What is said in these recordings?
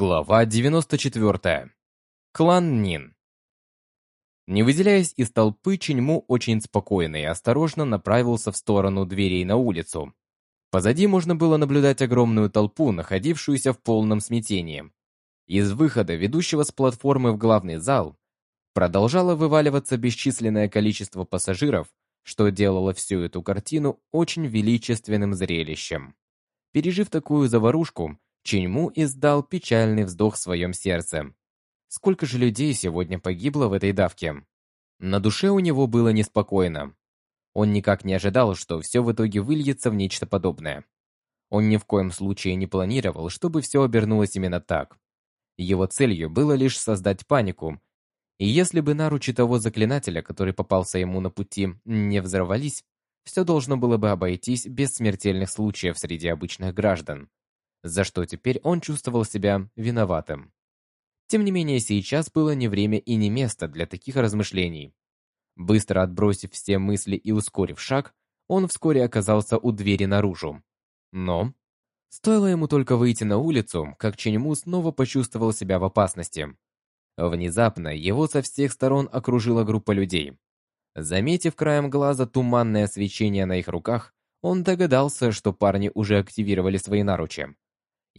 Глава 94. Клан Нин. Не выделяясь из толпы, Чиньму очень спокойно и осторожно направился в сторону дверей на улицу. Позади можно было наблюдать огромную толпу, находившуюся в полном смятении. Из выхода, ведущего с платформы в главный зал, продолжало вываливаться бесчисленное количество пассажиров, что делало всю эту картину очень величественным зрелищем. Пережив такую заварушку, Чиньму издал печальный вздох в своем сердце. Сколько же людей сегодня погибло в этой давке? На душе у него было неспокойно. Он никак не ожидал, что все в итоге выльется в нечто подобное. Он ни в коем случае не планировал, чтобы все обернулось именно так. Его целью было лишь создать панику. И если бы наручи того заклинателя, который попался ему на пути, не взорвались, все должно было бы обойтись без смертельных случаев среди обычных граждан за что теперь он чувствовал себя виноватым. Тем не менее, сейчас было не время и не место для таких размышлений. Быстро отбросив все мысли и ускорив шаг, он вскоре оказался у двери наружу. Но стоило ему только выйти на улицу, как Ченьму снова почувствовал себя в опасности. Внезапно его со всех сторон окружила группа людей. Заметив краем глаза туманное свечение на их руках, он догадался, что парни уже активировали свои наручи.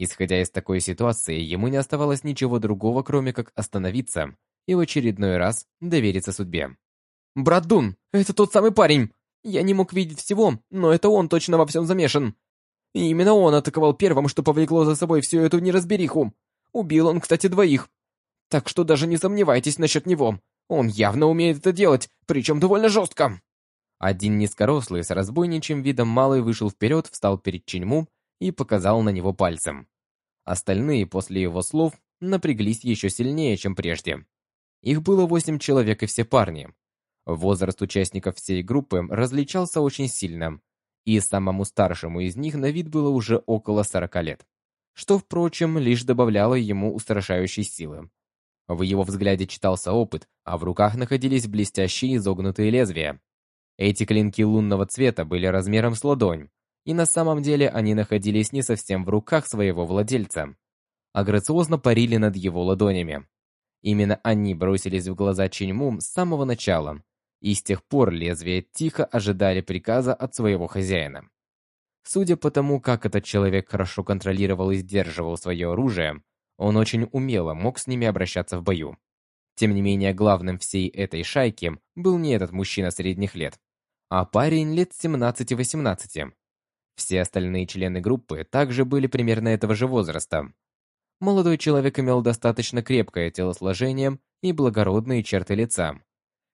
Исходя из такой ситуации, ему не оставалось ничего другого, кроме как остановиться и в очередной раз довериться судьбе. «Брат Дун, это тот самый парень! Я не мог видеть всего, но это он точно во всем замешан. И именно он атаковал первым, что повлекло за собой всю эту неразбериху. Убил он, кстати, двоих. Так что даже не сомневайтесь насчет него. Он явно умеет это делать, причем довольно жестко». Один низкорослый с разбойничьим видом малый вышел вперед, встал перед Ченьму и показал на него пальцем. Остальные после его слов напряглись еще сильнее, чем прежде. Их было восемь человек и все парни. Возраст участников всей группы различался очень сильно, и самому старшему из них на вид было уже около сорока лет, что, впрочем, лишь добавляло ему устрашающей силы. В его взгляде читался опыт, а в руках находились блестящие изогнутые лезвия. Эти клинки лунного цвета были размером с ладонь, и на самом деле они находились не совсем в руках своего владельца, а грациозно парили над его ладонями. Именно они бросились в глаза Чиньму с самого начала, и с тех пор лезвия тихо ожидали приказа от своего хозяина. Судя по тому, как этот человек хорошо контролировал и сдерживал свое оружие, он очень умело мог с ними обращаться в бою. Тем не менее, главным всей этой шайки был не этот мужчина средних лет, а парень лет 17-18, все остальные члены группы также были примерно этого же возраста. Молодой человек имел достаточно крепкое телосложение и благородные черты лица.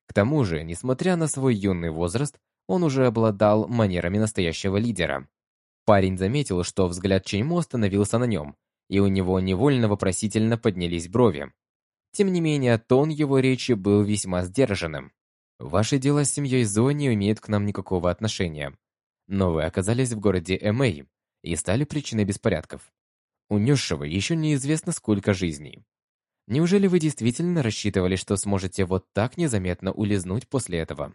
К тому же, несмотря на свой юный возраст, он уже обладал манерами настоящего лидера. Парень заметил, что взгляд Чеймо остановился на нем, и у него невольно вопросительно поднялись брови. Тем не менее, тон его речи был весьма сдержанным. «Ваши дела с семьей Зои не имеют к нам никакого отношения но вы оказались в городе Эмэй и стали причиной беспорядков. Унесшего еще неизвестно сколько жизней. Неужели вы действительно рассчитывали, что сможете вот так незаметно улизнуть после этого?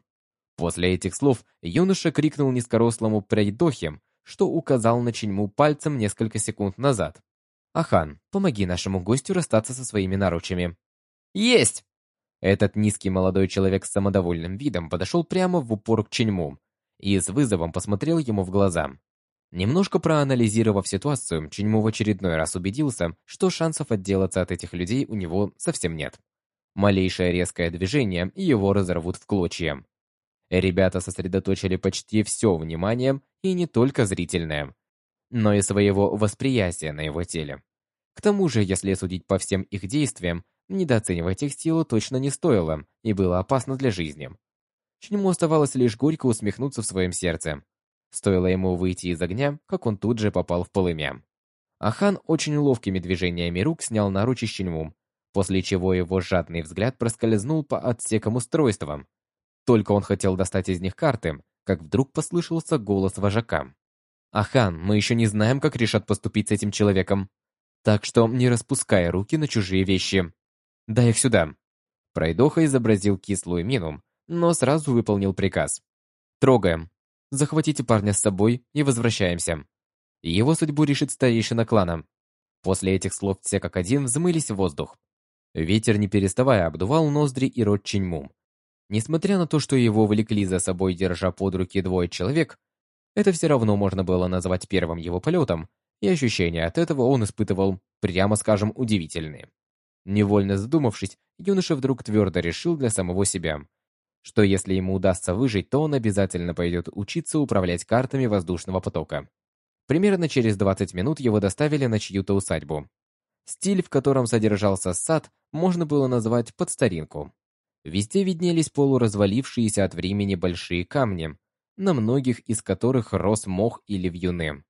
После этих слов юноша крикнул низкорослому пройдохе, что указал на Чиньму пальцем несколько секунд назад. «Ахан, помоги нашему гостю расстаться со своими наручами». «Есть!» Этот низкий молодой человек с самодовольным видом подошел прямо в упор к Чиньму и с вызовом посмотрел ему в глаза. Немножко проанализировав ситуацию, Чиньму в очередной раз убедился, что шансов отделаться от этих людей у него совсем нет. Малейшее резкое движение, и его разорвут в клочья. Ребята сосредоточили почти все внимание, и не только зрительное, но и своего восприятия на его теле. К тому же, если судить по всем их действиям, недооценивать их силу точно не стоило и было опасно для жизни. Чему оставалось лишь горько усмехнуться в своем сердце. Стоило ему выйти из огня, как он тут же попал в полымя. Ахан очень ловкими движениями рук снял наручи Щеньму, после чего его жадный взгляд проскользнул по отсекам устройства. Только он хотел достать из них карты, как вдруг послышался голос вожака. «Ахан, мы еще не знаем, как решат поступить с этим человеком. Так что не распускай руки на чужие вещи. Дай их сюда». Пройдоха изобразил кислую мину, но сразу выполнил приказ. «Трогаем. Захватите парня с собой и возвращаемся. Его судьбу решит старейшина клана. После этих слов все как один взмылись в воздух. Ветер, не переставая, обдувал ноздри и рот Чиньму. Несмотря на то, что его влекли за собой, держа под руки двое человек, это все равно можно было назвать первым его полетом, и ощущения от этого он испытывал, прямо скажем, удивительные. Невольно задумавшись, юноша вдруг твердо решил для самого себя, что если ему удастся выжить, то он обязательно пойдет учиться управлять картами воздушного потока. Примерно через 20 минут его доставили на чью-то усадьбу. Стиль, в котором содержался сад, можно было назвать под старинку. Везде виднелись полуразвалившиеся от времени большие камни, на многих из которых рос мох или вьюны.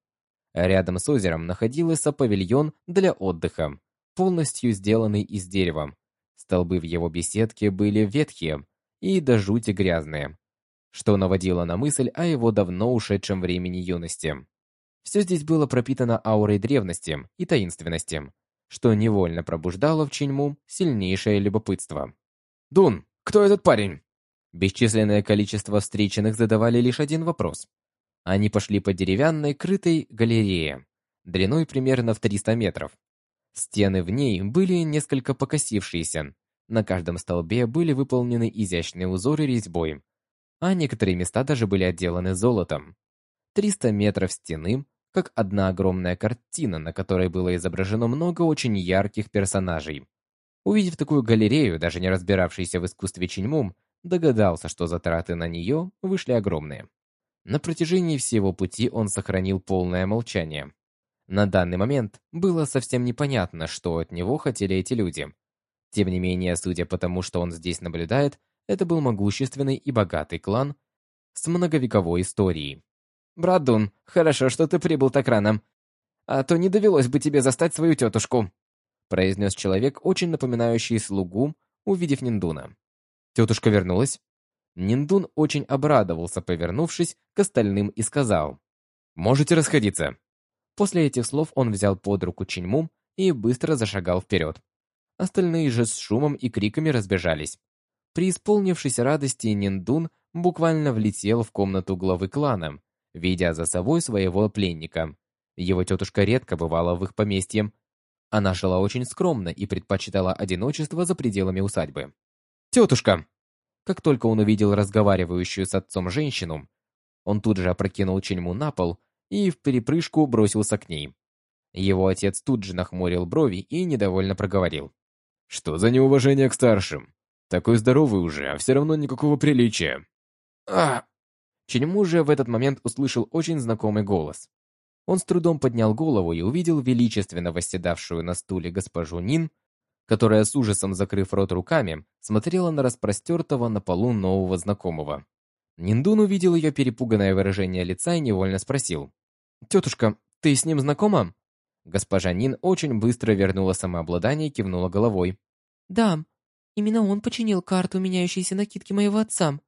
Рядом с озером находился павильон для отдыха, полностью сделанный из дерева. Столбы в его беседке были ветхие и до жути грязные, что наводило на мысль о его давно ушедшем времени юности. Все здесь было пропитано аурой древности и таинственности, что невольно пробуждало в Чиньму сильнейшее любопытство. «Дун, кто этот парень?» Бесчисленное количество встреченных задавали лишь один вопрос. Они пошли по деревянной крытой галерее, длиной примерно в 300 метров. Стены в ней были несколько покосившиеся. На каждом столбе были выполнены изящные узоры резьбой, а некоторые места даже были отделаны золотом. 300 метров стены, как одна огромная картина, на которой было изображено много очень ярких персонажей. Увидев такую галерею, даже не разбиравшийся в искусстве Чиньмум, догадался, что затраты на нее вышли огромные. На протяжении всего пути он сохранил полное молчание. На данный момент было совсем непонятно, что от него хотели эти люди. Тем не менее, судя по тому, что он здесь наблюдает, это был могущественный и богатый клан с многовековой историей. «Брат Дун, хорошо, что ты прибыл так рано. А то не довелось бы тебе застать свою тетушку», произнес человек, очень напоминающий слугу, увидев Ниндуна. Тетушка вернулась. Ниндун очень обрадовался, повернувшись к остальным и сказал, «Можете расходиться». После этих слов он взял под руку Чиньму и быстро зашагал вперед. Остальные же с шумом и криками разбежались. При исполнившейся радости Ниндун буквально влетел в комнату главы клана, ведя за собой своего пленника. Его тетушка редко бывала в их поместье. Она жила очень скромно и предпочитала одиночество за пределами усадьбы. «Тетушка!» Как только он увидел разговаривающую с отцом женщину, он тут же опрокинул Чельму на пол и в перепрыжку бросился к ней. Его отец тут же нахмурил брови и недовольно проговорил. «Что за неуважение к старшим? Такой здоровый уже, а все равно никакого приличия». «А!» Чельму же в этот момент услышал очень знакомый голос. Он с трудом поднял голову и увидел величественно восседавшую на стуле госпожу Нин которая с ужасом, закрыв рот руками, смотрела на распростертого на полу нового знакомого. Ниндун увидел ее перепуганное выражение лица и невольно спросил. «Тетушка, ты с ним знакома?» Госпожа Нин очень быстро вернула самообладание и кивнула головой. «Да, именно он починил карту меняющейся накидки моего отца».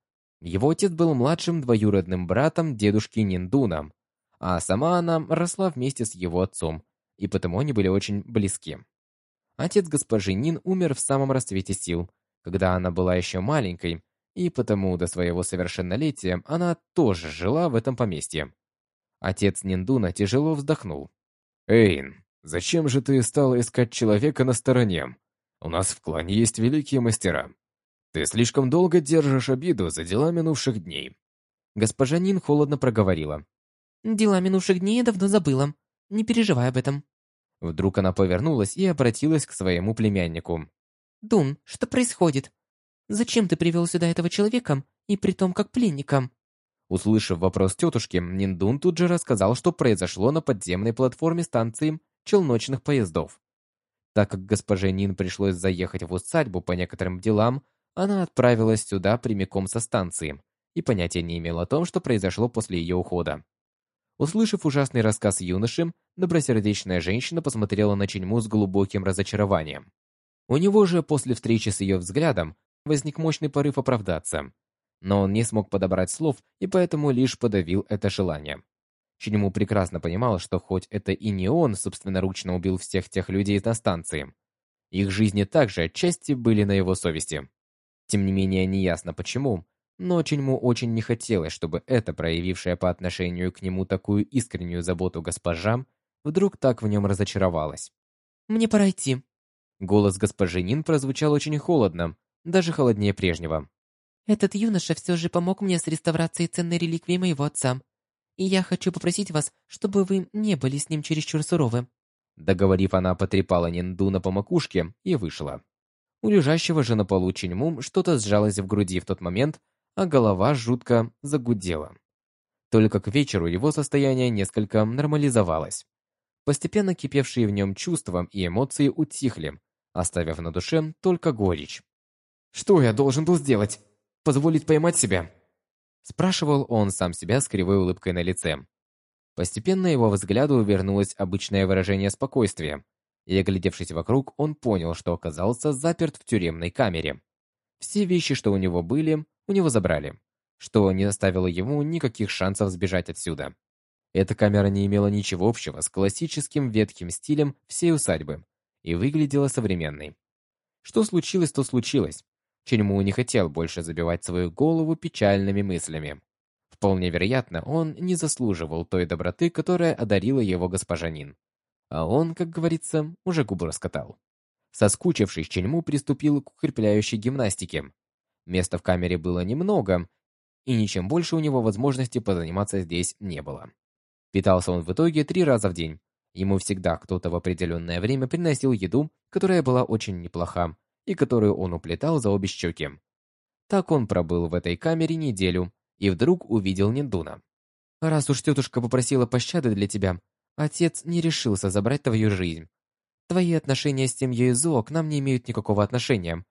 Его отец был младшим двоюродным братом дедушки Ниндуна, а сама она росла вместе с его отцом, и потому они были очень близки. Отец госпожи Нин умер в самом расцвете сил, когда она была еще маленькой, и потому до своего совершеннолетия она тоже жила в этом поместье. Отец Ниндуна тяжело вздохнул. «Эйн, зачем же ты стала искать человека на стороне? У нас в клане есть великие мастера. Ты слишком долго держишь обиду за дела минувших дней». Госпожа Нин холодно проговорила. «Дела минувших дней я давно забыла. Не переживай об этом». Вдруг она повернулась и обратилась к своему племяннику. «Дун, что происходит? Зачем ты привел сюда этого человека, и притом как пленника?» Услышав вопрос тетушки, Ниндун тут же рассказал, что произошло на подземной платформе станции челночных поездов. Так как госпоже Нин пришлось заехать в усадьбу по некоторым делам, она отправилась сюда прямиком со станции и понятия не имела о том, что произошло после ее ухода. Услышав ужасный рассказ юноши, добросердечная женщина посмотрела на Ченьму с глубоким разочарованием. У него же после встречи с ее взглядом возник мощный порыв оправдаться. Но он не смог подобрать слов и поэтому лишь подавил это желание. Ченьму прекрасно понимал, что хоть это и не он собственноручно убил всех тех людей на станции, их жизни также отчасти были на его совести. Тем не менее, неясно почему, но Ченьму очень не хотелось, чтобы эта, проявившая по отношению к нему такую искреннюю заботу госпожа, вдруг так в нем разочаровалась. Мне пора идти». Голос госпожи Нин прозвучал очень холодно, даже холоднее прежнего. «Этот юноша все же помог мне с реставрацией ценной реликвии моего отца. И я хочу попросить вас, чтобы вы не были с ним чересчур суровы». Договорив, она потрепала Ниндуна по макушке и вышла. У лежащего же на полу Чиньму что-то сжалось в груди в тот момент, а голова жутко загудела. Только к вечеру его состояние несколько нормализовалось. Постепенно кипевшие в нем чувства и эмоции утихли, оставив на душе только горечь. «Что я должен был сделать? Позволить поймать себя?» Спрашивал он сам себя с кривой улыбкой на лице. Постепенно его взгляду вернулось обычное выражение спокойствия, и, оглядевшись вокруг, он понял, что оказался заперт в тюремной камере. Все вещи, что у него были, у него забрали, что не оставило ему никаких шансов сбежать отсюда. Эта камера не имела ничего общего с классическим ветхим стилем всей усадьбы и выглядела современной. Что случилось, то случилось. Ченьму не хотел больше забивать свою голову печальными мыслями. Вполне вероятно, он не заслуживал той доброты, которая одарила его госпожа Нин. А он, как говорится, уже губы раскатал. Соскучившись, Ченьму приступил к укрепляющей гимнастике. Места в камере было немного, и ничем больше у него возможности позаниматься здесь не было. Питался он в итоге три раза в день. Ему всегда кто-то в определенное время приносил еду, которая была очень неплоха, и которую он уплетал за обе щеки. Так он пробыл в этой камере неделю, и вдруг увидел Ниндуна. «Раз уж тетушка попросила пощады для тебя, отец не решился забрать твою жизнь. Твои отношения с семьей Зоо к нам не имеют никакого отношения.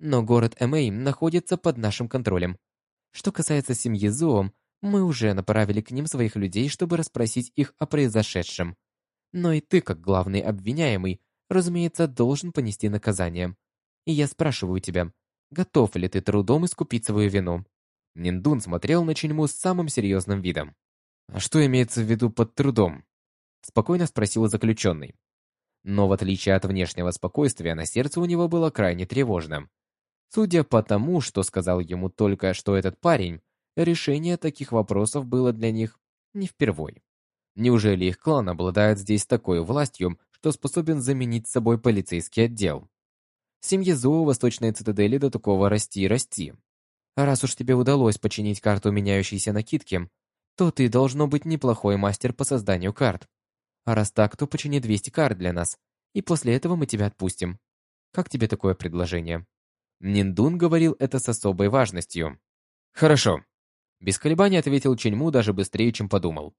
Но город Эмэй находится под нашим контролем. Что касается семьи Зоо, мы уже направили к ним своих людей, чтобы расспросить их о произошедшем. Но и ты, как главный обвиняемый, разумеется, должен понести наказание. И я спрашиваю тебя, готов ли ты трудом искупить свою вину? Ниндун смотрел на Чиньму с самым серьезным видом. «А что имеется в виду под трудом?» Спокойно спросил заключенный. Но в отличие от внешнего спокойствия, на сердце у него было крайне тревожным. Судя по тому, что сказал ему только что этот парень, решение таких вопросов было для них не впервой. Неужели их клан обладает здесь такой властью, что способен заменить собой полицейский отдел? Семье Зоо Восточной Цитадели до такого расти и расти. Раз уж тебе удалось починить карту меняющейся накидки, то ты должно быть неплохой мастер по созданию карт. А раз так, то почини 200 карт для нас, и после этого мы тебя отпустим. Как тебе такое предложение?» Ниндун говорил это с особой важностью. «Хорошо». Без колебаний ответил Ченьму даже быстрее, чем подумал.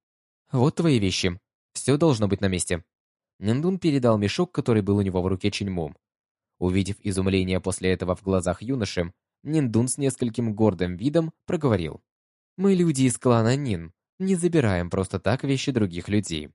«Вот твои вещи. Все должно быть на месте». Ниндун передал мешок, который был у него в руке Ченьму. Увидев изумление после этого в глазах юноши, Ниндун с нескольким гордым видом проговорил. «Мы люди из клана Нин, не забираем просто так вещи других людей.